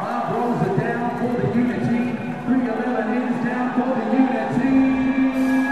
Bob rolls it down for the unity. 311 is down for the unity.